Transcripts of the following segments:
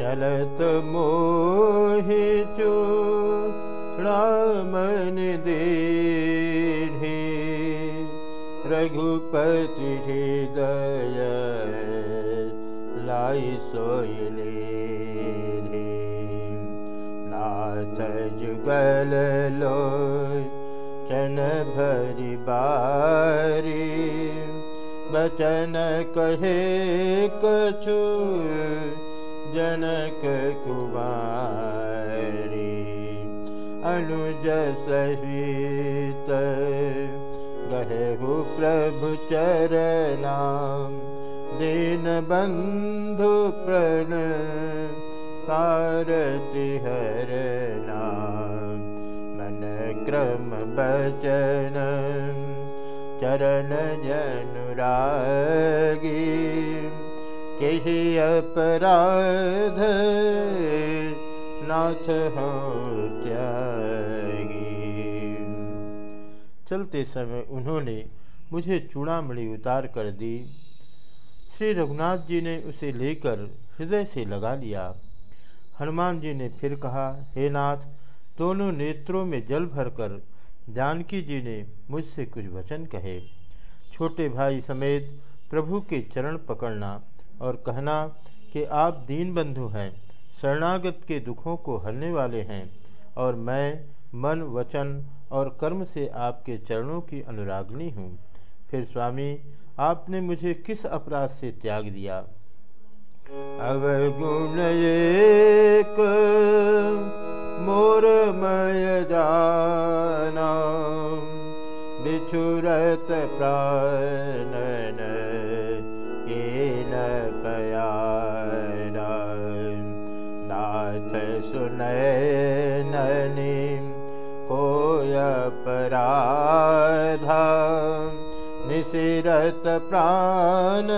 चलत मोहि चूड़ामन दीन्हि रघुपति हृदय लो चन भरि बारी बचन कहे कछु जनक कुमारी अनुज सहित गहु प्रभु चरना दीन बंधु प्रण कारति हरना मन क्रम बचन चरण जनुरागी कही अपराध, नाथ हो त्यागी। चलते समय उन्होंने मुझे चूड़ामणि उतार कर दी। श्री रघुनाथ जी ने उसे लेकर हृदय से लगा लिया। हनुमान जी ने फिर कहा, हे नाथ, दोनों नेत्रों में जल भरकर जानकी जी ने मुझसे कुछ वचन कहे। छोटे भाई समेत प्रभु के चरण पकड़ना और कहना कि आप दीन बंधु हैं, शरणागत के दुखों को हरने वाले हैं, और मैं मन, वचन और कर्म से आपके चरणों की अनुरागनी हूँ। फिर स्वामी, आपने मुझे किस अपराध से त्याग दिया? अवगुण एक मोर मय जाना बिछुरत प्राणन नाथ ननी कोय निशिरत प्राण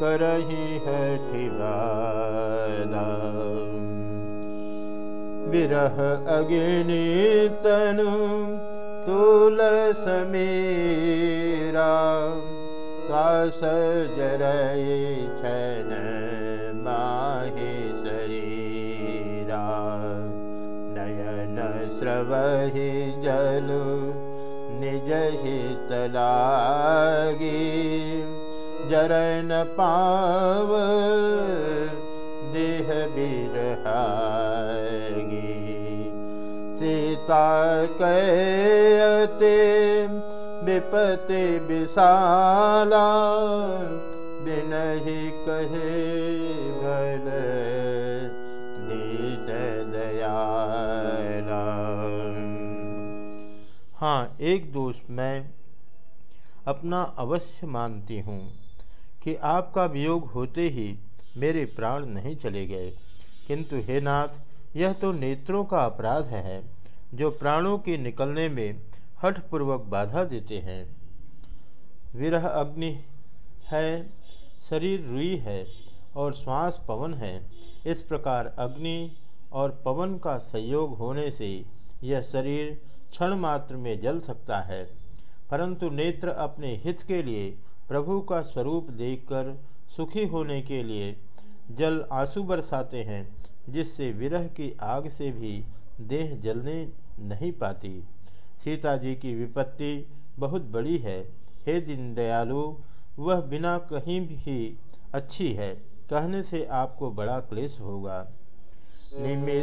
करही हठिबादा विरह अग्नि तनु तुल समीरा श्वास जरय माहि स्रवहि जलु निज हित लागी। जरन पाव देह बिरहागी। सीता कहते विपति विशाला बिनहि कहे भल हाँ एक दोष मैं अपना अवश्य मानती हूँ कि आपका वियोग होते ही मेरे प्राण नहीं चले गए। किंतु हे नाथ, यह तो नेत्रों का अपराध है, जो प्राणों के निकलने में हठपूर्वक बाधा देते हैं। विरह अग्नि है, शरीर रुई है और श्वास पवन है। इस प्रकार अग्नि और पवन का संयोग होने से यह शरीर क्षण मात्र में जल सकता है, परंतु नेत्र अपने हित के लिए, प्रभु का स्वरूप देखकर सुखी होने के लिए जल आँसू बरसाते हैं, जिससे विरह की आग से भी देह जलने नहीं पाती। सीता जी की विपत्ति बहुत बड़ी है। हे दीन दयालु, वह बिना कहीं भी अच्छी है, कहने से आपको बड़ा क्लेश होगा। निमिष